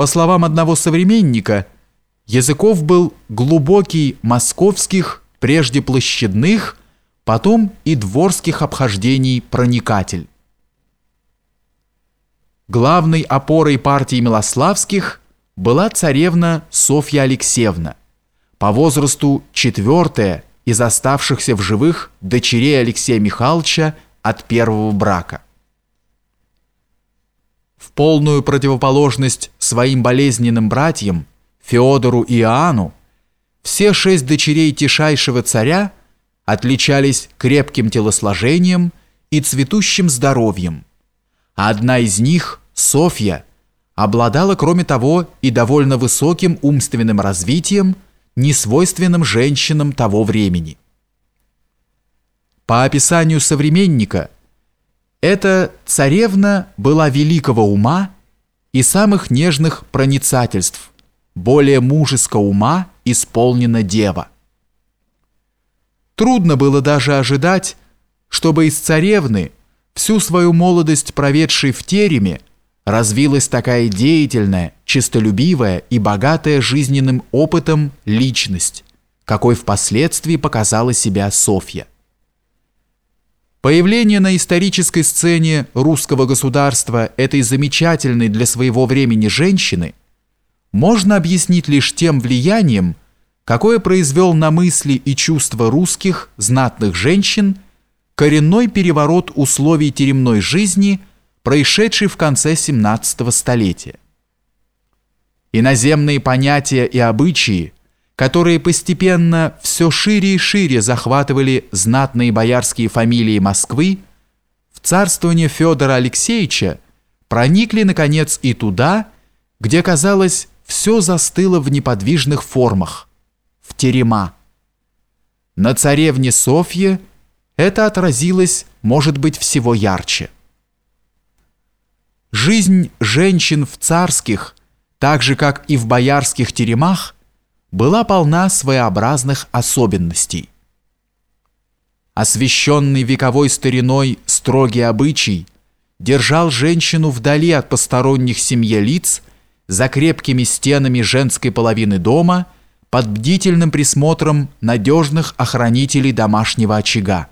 По словам одного современника, Языков был глубокий московских, прежде площадных, потом и дворских обхождений проникатель. Главной опорой партии Милославских была царевна Софья Алексеевна, по возрасту четвертая из оставшихся в живых дочерей Алексея Михайловича от первого брака. Полную противоположность своим болезненным братьям Феодору и Иоанну, все шесть дочерей тишайшего царя отличались крепким телосложением и цветущим здоровьем, а одна из них, Софья, обладала, кроме того, и довольно высоким умственным развитием, несвойственным женщинам того времени. По описанию современника, эта царевна была великого ума и самых нежных проницательств, более мужеского ума исполнена дева. Трудно было даже ожидать, чтобы из царевны, всю свою молодость проведшей в тереме, развилась такая деятельная, честолюбивая и богатая жизненным опытом личность, какой впоследствии показала себя Софья. Появление на исторической сцене русского государства этой замечательной для своего времени женщины можно объяснить лишь тем влиянием, какое произвел на мысли и чувства русских знатных женщин коренной переворот условий теремной жизни, происшедший в конце 17 столетия. Иноземные понятия и обычаи, которые постепенно все шире и шире захватывали знатные боярские фамилии Москвы, в царствование Федора Алексеевича проникли, наконец, и туда, где, казалось, все застыло в неподвижных формах, в терема. На царевне Софье это отразилось, может быть, всего ярче. Жизнь женщин в царских, так же как и в боярских теремах, была полна своеобразных особенностей. Освященный вековой стариной строгий обычай держал женщину вдали от посторонних семье лиц за крепкими стенами женской половины дома под бдительным присмотром надежных охранителей домашнего очага.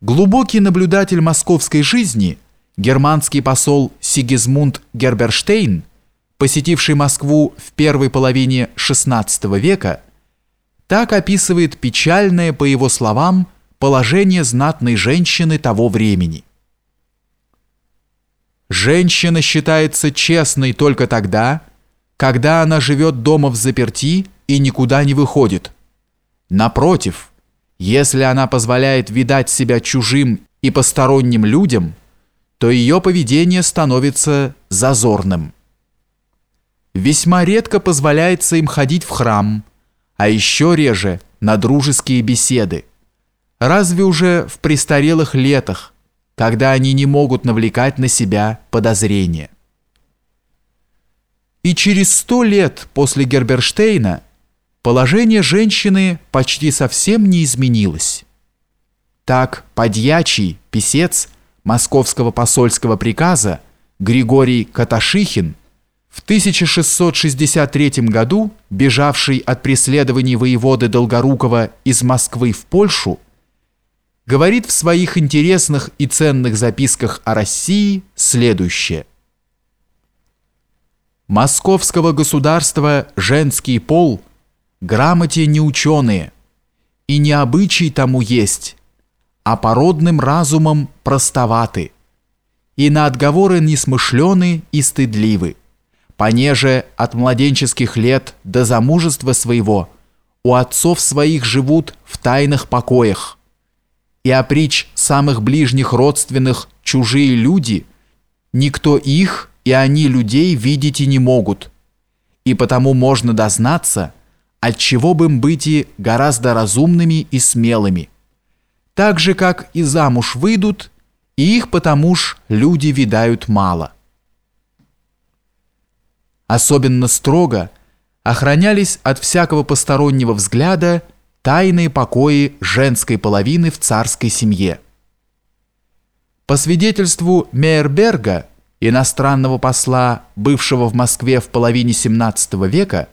Глубокий наблюдатель московской жизни, германский посол Сигизмунд Герберштейн, посетивший Москву в первой половине XVI века, так описывает печальное, по его словам, положение знатной женщины того времени. Женщина считается честной только тогда, когда она живет дома в заперти и никуда не выходит. Напротив, если она позволяет видать себя чужим и посторонним людям, то ее поведение становится зазорным. Весьма редко позволяется им ходить в храм, а еще реже на дружеские беседы. Разве уже в престарелых летах, когда они не могут навлекать на себя подозрения. И через сто лет после Герберштейна положение женщины почти совсем не изменилось. Так подьячий, писец московского посольского приказа Григорий Каташихин в 1663 году, бежавший от преследований воеводы Долгорукова из Москвы в Польшу, говорит в своих интересных и ценных записках о России следующее. Московского государства женский пол грамоте не ученые, и не обычай тому есть, а породным разумом простоваты, и на отговоры несмышлены и стыдливы, понеже от младенческих лет до замужества своего у отцов своих живут в тайных покоях, и опричь самых ближних родственных чужие люди, никто их и они людей видеть и не могут, и потому можно дознаться, от чего бы им быть и гораздо разумными и смелыми, так же, как и замуж выйдут, и их потому ж люди видают мало. Особенно строго охранялись от всякого постороннего взгляда тайные покои женской половины в царской семье. По свидетельству Мейерберга, иностранного посла, бывшего в Москве в половине 17 века,